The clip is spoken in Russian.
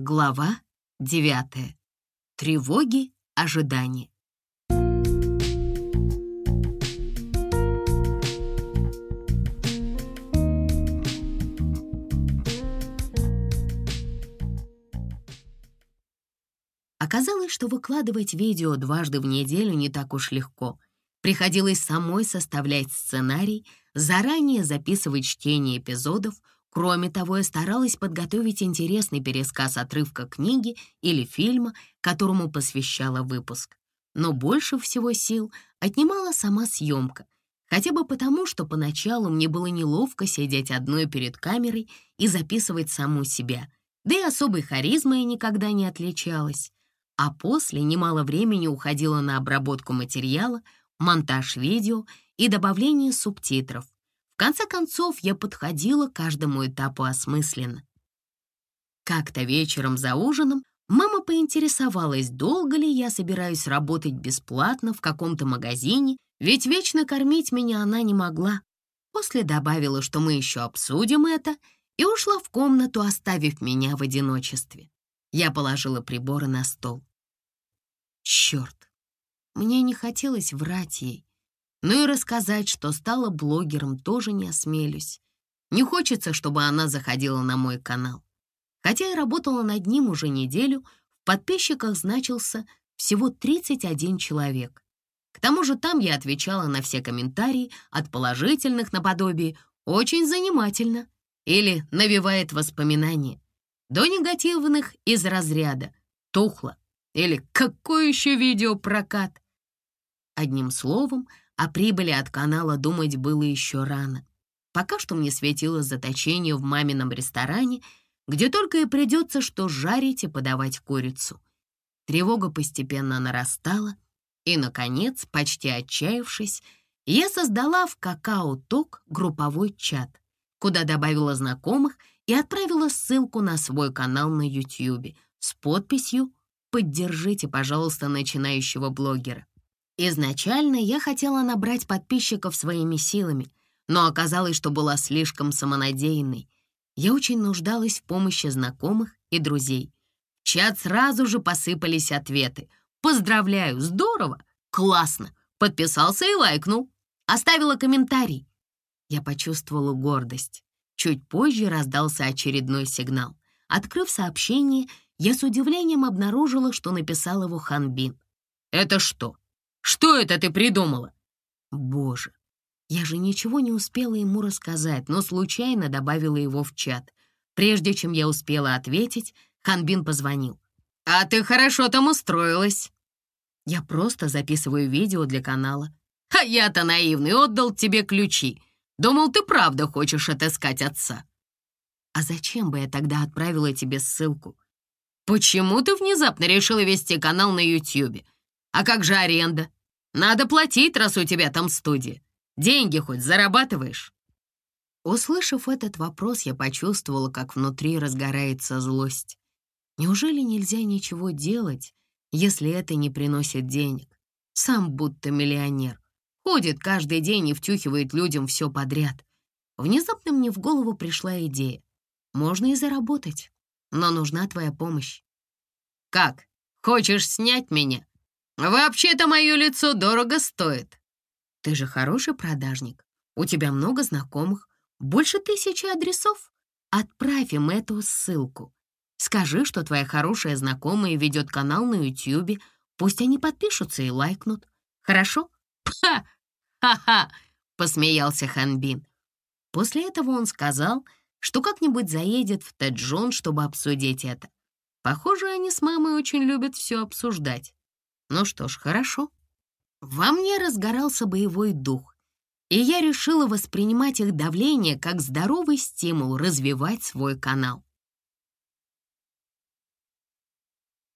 Глава 9. Тревоги, ожидания. Оказалось, что выкладывать видео дважды в неделю не так уж легко. Приходилось самой составлять сценарий, заранее записывать чтение эпизодов, Кроме того, я старалась подготовить интересный пересказ отрывка книги или фильма, которому посвящала выпуск. Но больше всего сил отнимала сама съемка, хотя бы потому, что поначалу мне было неловко сидеть одной перед камерой и записывать саму себя, да и особой харизмой я никогда не отличалась. А после немало времени уходило на обработку материала, монтаж видео и добавление субтитров, конце концов, я подходила к каждому этапу осмысленно. Как-то вечером за ужином мама поинтересовалась, долго ли я собираюсь работать бесплатно в каком-то магазине, ведь вечно кормить меня она не могла. После добавила, что мы еще обсудим это, и ушла в комнату, оставив меня в одиночестве. Я положила приборы на стол. Черт, мне не хотелось врать ей. Но и рассказать, что стала блогером, тоже не осмелюсь. Не хочется, чтобы она заходила на мой канал. Хотя я работала над ним уже неделю, в подписчиках значился всего 31 человек. К тому же там я отвечала на все комментарии, от положительных наподобие «очень занимательно» или «навевает воспоминания», до негативных из разряда «тухло» или «какой еще видеопрокат». Одним словом, о прибыли от канала думать было еще рано. Пока что мне светило заточение в мамином ресторане, где только и придется что жарить и подавать курицу. Тревога постепенно нарастала, и, наконец, почти отчаявшись, я создала в Какао-Ток групповой чат, куда добавила знакомых и отправила ссылку на свой канал на YouTube с подписью «Поддержите, пожалуйста, начинающего блогера». Изначально я хотела набрать подписчиков своими силами, но оказалось, что была слишком самонадеянной. Я очень нуждалась в помощи знакомых и друзей. В чат сразу же посыпались ответы. «Поздравляю! Здорово! Классно! Подписался и лайкнул. Оставила комментарий». Я почувствовала гордость. Чуть позже раздался очередной сигнал. Открыв сообщение, я с удивлением обнаружила, что написал его Ханбин. «Это что, что это ты придумала?» «Боже, я же ничего не успела ему рассказать, но случайно добавила его в чат. Прежде чем я успела ответить, Ханбин позвонил. «А ты хорошо там устроилась». «Я просто записываю видео для канала». «А я-то наивный, отдал тебе ключи. Думал, ты правда хочешь отыскать отца». «А зачем бы я тогда отправила тебе ссылку?» «Почему ты внезапно решила вести канал на Ютьюбе? А как же аренда? Надо платить, раз у тебя там студия. Деньги хоть зарабатываешь?» Услышав этот вопрос, я почувствовала, как внутри разгорается злость. Неужели нельзя ничего делать, если это не приносит денег? Сам будто миллионер. Ходит каждый день и втюхивает людям все подряд. Внезапно мне в голову пришла идея. Можно и заработать, но нужна твоя помощь. «Как? Хочешь снять меня?» «Вообще-то мое лицо дорого стоит». «Ты же хороший продажник. У тебя много знакомых, больше тысячи адресов. Отправь им эту ссылку. Скажи, что твоя хорошая знакомая ведет канал на Ютьюбе. Пусть они подпишутся и лайкнут. Хорошо?» «Ха! Ха-ха!» — посмеялся Ханбин. После этого он сказал, что как-нибудь заедет в Тэджон, чтобы обсудить это. Похоже, они с мамой очень любят все обсуждать. Ну что ж, хорошо. Во мне разгорался боевой дух, и я решила воспринимать их давление как здоровый стимул развивать свой канал.